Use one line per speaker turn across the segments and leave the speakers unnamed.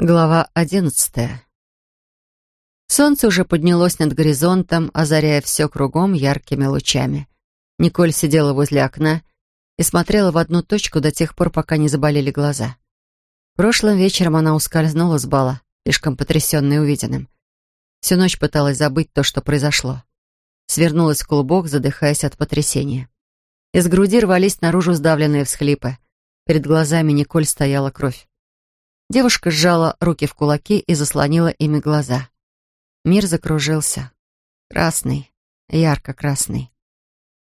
Глава одиннадцатая. Солнце уже поднялось над горизонтом, озаряя все кругом яркими лучами. Николь сидела возле окна и смотрела в одну точку до тех пор, пока не заболели глаза. Прошлым вечером она ускользнула с бала, слишком потрясенная увиденным. Всю ночь пыталась забыть то, что произошло. Свернулась в клубок, задыхаясь от потрясения. Из груди рвались наружу сдавленные всхлипы. Перед глазами Николь стояла кровь. Девушка сжала руки в кулаки и заслонила ими глаза. Мир закружился. Красный, ярко-красный.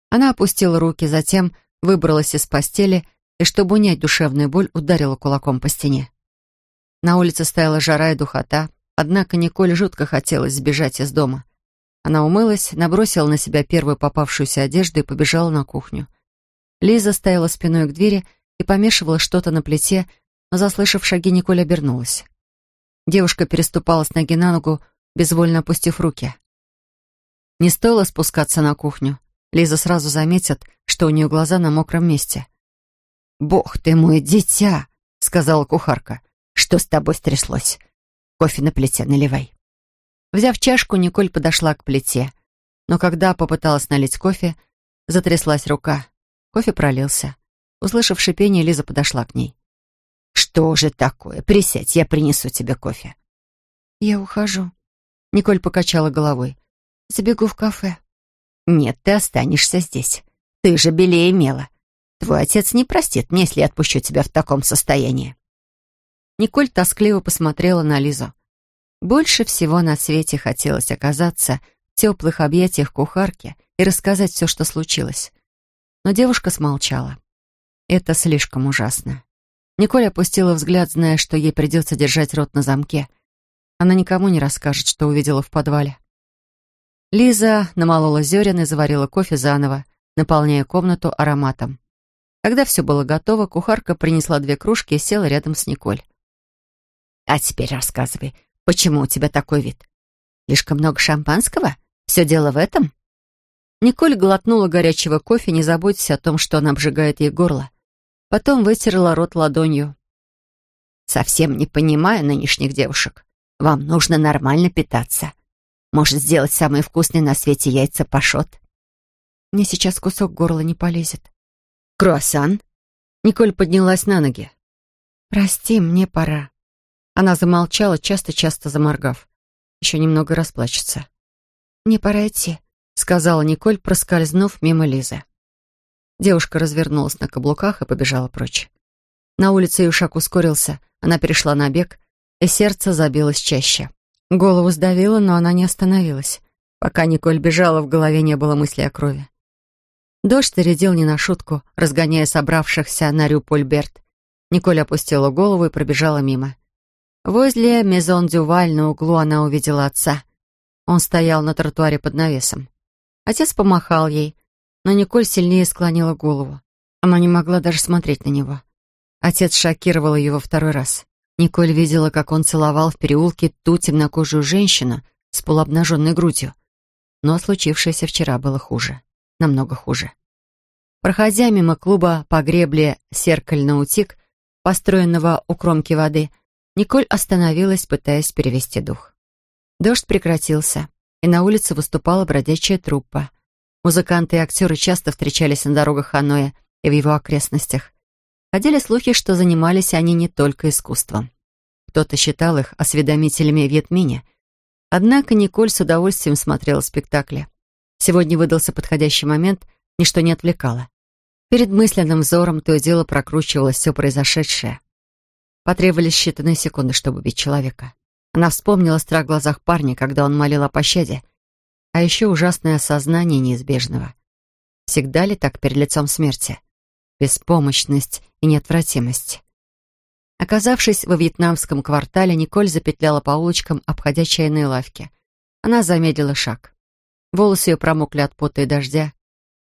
Она опустила руки, затем выбралась из постели и, чтобы унять душевную боль, ударила кулаком по стене. На улице стояла жара и духота, однако Николь жутко хотелось сбежать из дома. Она умылась, набросила на себя первую попавшуюся одежду и побежала на кухню. Лиза стояла спиной к двери и помешивала что-то на плите, но, заслышав шаги, Николь обернулась. Девушка переступала с ноги на ногу, безвольно опустив руки. Не стоило спускаться на кухню. Лиза сразу заметит, что у нее глаза на мокром месте. «Бог ты мой, дитя!» — сказала кухарка. «Что с тобой стряслось? Кофе на плите наливай». Взяв чашку, Николь подошла к плите. Но когда попыталась налить кофе, затряслась рука. Кофе пролился. Услышав шипение, Лиза подошла к ней. «Что же такое? Присядь, я принесу тебе кофе».
«Я ухожу». Николь покачала головой. «Забегу в кафе».
«Нет, ты останешься здесь. Ты же белее мела. Твой отец не простит мне, если я отпущу тебя в таком состоянии». Николь тоскливо посмотрела на Лизу. Больше всего на свете хотелось оказаться в теплых объятиях кухарки и рассказать все, что случилось. Но девушка смолчала. Это слишком ужасно. Николь опустила взгляд, зная, что ей придется держать рот на замке. Она никому не расскажет, что увидела в подвале. Лиза намолола зерен и заварила кофе заново, наполняя комнату ароматом. Когда все было готово, кухарка принесла две кружки и села рядом с Николь. «А теперь рассказывай, почему у тебя такой вид? Слишком много шампанского? Все дело в этом?» Николь глотнула горячего кофе, не заботясь о том, что он обжигает ей горло. Потом вытерла рот ладонью. «Совсем не понимаю нынешних девушек. Вам нужно нормально питаться. Может, сделать самые вкусные на свете яйца пашот?»
«Мне сейчас кусок горла не полезет».
«Круассан?» Николь поднялась на ноги.
«Прости, мне пора».
Она замолчала, часто-часто заморгав. Еще немного расплачется.
«Мне пора идти», —
сказала Николь, проскользнув мимо Лизы. Девушка развернулась на каблуках и побежала прочь. На улице ее шаг ускорился, она перешла на бег, и сердце забилось чаще. Голову сдавило, но она не остановилась. Пока Николь бежала, в голове не было мысли о крови. Дождь зарядил не на шутку, разгоняя собравшихся на Рю-Польберт. Николь опустила голову и пробежала мимо. Возле Мезон-Дюваль на углу она увидела отца. Он стоял на тротуаре под навесом. Отец помахал ей, но Николь сильнее склонила голову. Она не могла даже смотреть на него. Отец шокировал ее во второй раз. Николь видела, как он целовал в переулке ту темнокожую женщину с полуобнаженной грудью. Но случившееся вчера было хуже. Намного хуже. Проходя мимо клуба по гребле «Серкаль-Наутик», построенного у кромки воды, Николь остановилась, пытаясь перевести дух. Дождь прекратился, и на улице выступала бродячая труппа. Музыканты и актеры часто встречались на дорогах Ханоя и в его окрестностях. Ходили слухи, что занимались они не только искусством. Кто-то считал их осведомителями Вьетмине. Однако Николь с удовольствием смотрела спектакли. Сегодня выдался подходящий момент, ничто не отвлекало. Перед мысленным взором то и дело прокручивалось все произошедшее. Потребовались считанные секунды, чтобы убить человека. Она вспомнила страх в глазах парня, когда он молил о пощаде, а еще ужасное осознание неизбежного. Всегда ли так перед лицом смерти? Беспомощность и неотвратимость. Оказавшись во вьетнамском квартале, Николь запетляла по улочкам, обходя чайные лавки. Она замедлила шаг. Волосы ее промокли от пота и дождя.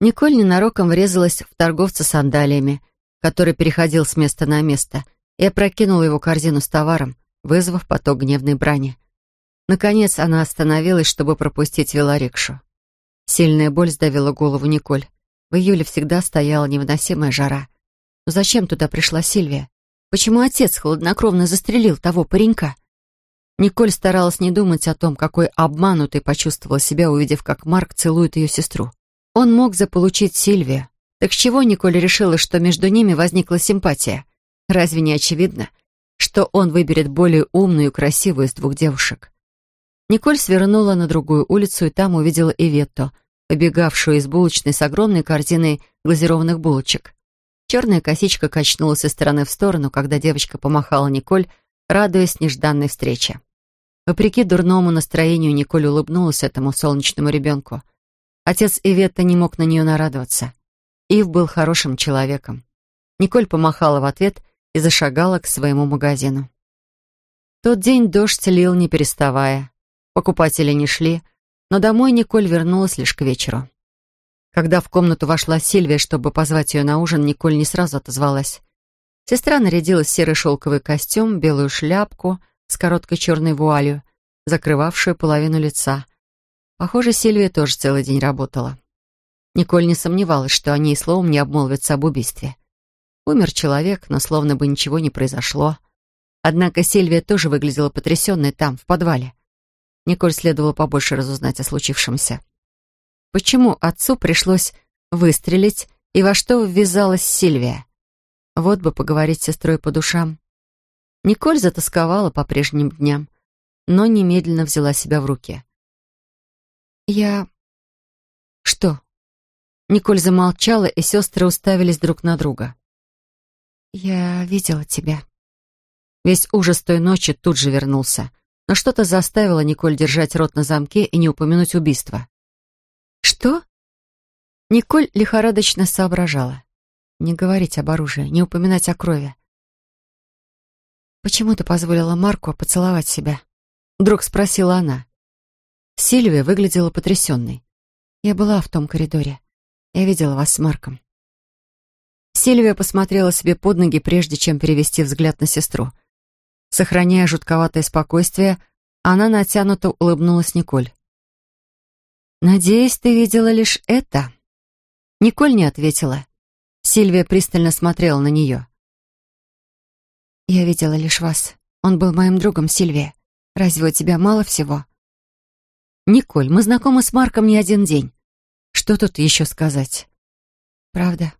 Николь ненароком врезалась в торговца сандалиями, который переходил с места на место, и опрокинула его корзину с товаром, вызвав поток гневной брани. Наконец она остановилась, чтобы пропустить велорикшу. Сильная боль сдавила голову Николь. В июле всегда стояла невыносимая жара. Но зачем туда пришла Сильвия? Почему отец хладнокровно застрелил того паренька? Николь старалась не думать о том, какой обманутой почувствовала себя, увидев, как Марк целует ее сестру. Он мог заполучить Сильвию. Так с чего Николь решила, что между ними возникла симпатия? Разве не очевидно, что он выберет более умную и красивую из двух девушек? Николь свернула на другую улицу и там увидела Иветто, побегавшую из булочной с огромной корзиной глазированных булочек. Черная косичка качнулась из стороны в сторону, когда девочка помахала Николь, радуясь нежданной встрече. Вопреки дурному настроению, Николь улыбнулась этому солнечному ребенку. Отец Иветта не мог на нее нарадоваться. Ив был хорошим человеком. Николь помахала в ответ и зашагала к своему магазину. Тот день дождь лил, не переставая. Покупатели не шли, но домой Николь вернулась лишь к вечеру. Когда в комнату вошла Сильвия, чтобы позвать ее на ужин, Николь не сразу отозвалась. Сестра нарядилась в серый шелковый костюм, белую шляпку с короткой черной вуалью, закрывавшую половину лица. Похоже, Сильвия тоже целый день работала. Николь не сомневалась, что они и словом не обмолвятся об убийстве. Умер человек, но словно бы ничего не произошло. Однако Сильвия тоже выглядела потрясенной там, в подвале. Николь следовало побольше разузнать о случившемся. Почему отцу пришлось выстрелить и во что ввязалась Сильвия? Вот бы поговорить с сестрой по душам. Николь затасковала по прежним дням, но немедленно взяла себя в руки. «Я...» «Что?» Николь замолчала, и сестры уставились друг на друга. «Я видела тебя». Весь ужас той ночи тут же вернулся, но что-то заставило Николь держать рот на замке и не упомянуть убийство. «Что?» Николь лихорадочно соображала. Не говорить об оружии, не упоминать о крови. «Почему ты позволила Марку поцеловать себя?» Вдруг спросила она. Сильвия выглядела потрясенной. «Я была в том коридоре. Я видела вас с Марком». Сильвия посмотрела себе под ноги, прежде чем перевести взгляд на сестру. Сохраняя жутковатое спокойствие, она натянуто улыбнулась Николь. «Надеюсь, ты видела лишь это?» Николь не ответила. Сильвия пристально смотрела на нее. «Я видела лишь вас. Он был моим другом, Сильвия. Разве у тебя мало всего?» «Николь, мы знакомы с Марком не один день. Что тут еще сказать?» «Правда?»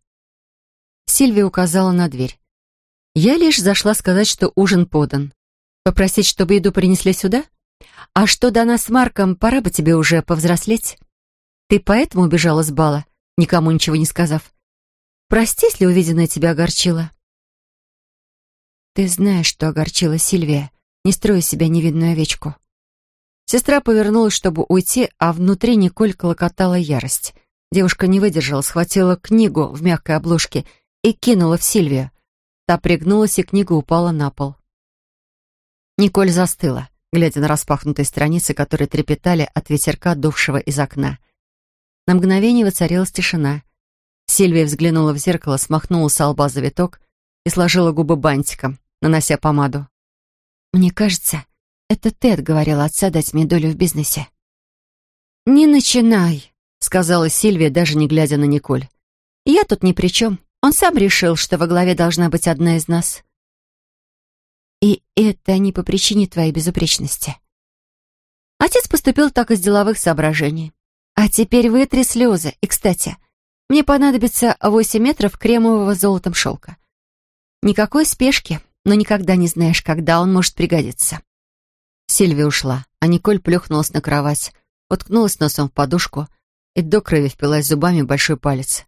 Сильвия указала на дверь. «Я лишь зашла сказать, что ужин подан. Попросить, чтобы еду принесли сюда? А что до нас с Марком, пора бы тебе уже повзрослеть. Ты поэтому убежала с бала, никому ничего не сказав? Прости, если увиденное тебя огорчило. Ты знаешь, что огорчила Сильвия. Не строй из себя невидную овечку. Сестра повернулась, чтобы уйти, а внутри Николь колокотала ярость. Девушка не выдержала, схватила книгу в мягкой обложке и кинула в Сильвию. Та пригнулась, и книга упала на пол. Николь застыла, глядя на распахнутые страницы, которые трепетали от ветерка, дувшего из окна. На мгновение воцарилась тишина. Сильвия взглянула в зеркало, смахнула с лба завиток и сложила губы бантиком, нанося помаду. «Мне кажется, это ты отговорила отца дать мне долю в бизнесе». «Не начинай», — сказала Сильвия, даже не глядя на Николь. «Я тут ни при чем. Он сам решил, что во главе должна быть одна из нас». «И это не по причине твоей безупречности». Отец поступил так из деловых соображений. А теперь вытри слезы. И, кстати, мне понадобится 8 метров кремового золотом шелка. Никакой спешки, но никогда не знаешь, когда он может пригодиться. Сильвия ушла, а Николь плюхнулась на кровать, уткнулась носом в подушку и до крови впилась зубами большой палец.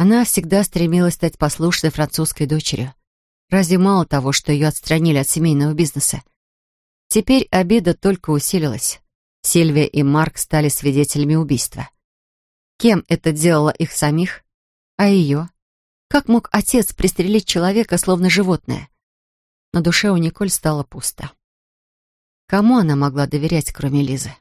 Она всегда стремилась стать послушной французской дочерью. Разве мало того, что ее отстранили от семейного бизнеса? Теперь обида только усилилась. Сильвия и Марк стали свидетелями убийства. Кем это делало их самих? А ее? Как мог отец пристрелить человека, словно животное? На душе у Николь стало пусто. Кому она могла доверять, кроме Лизы?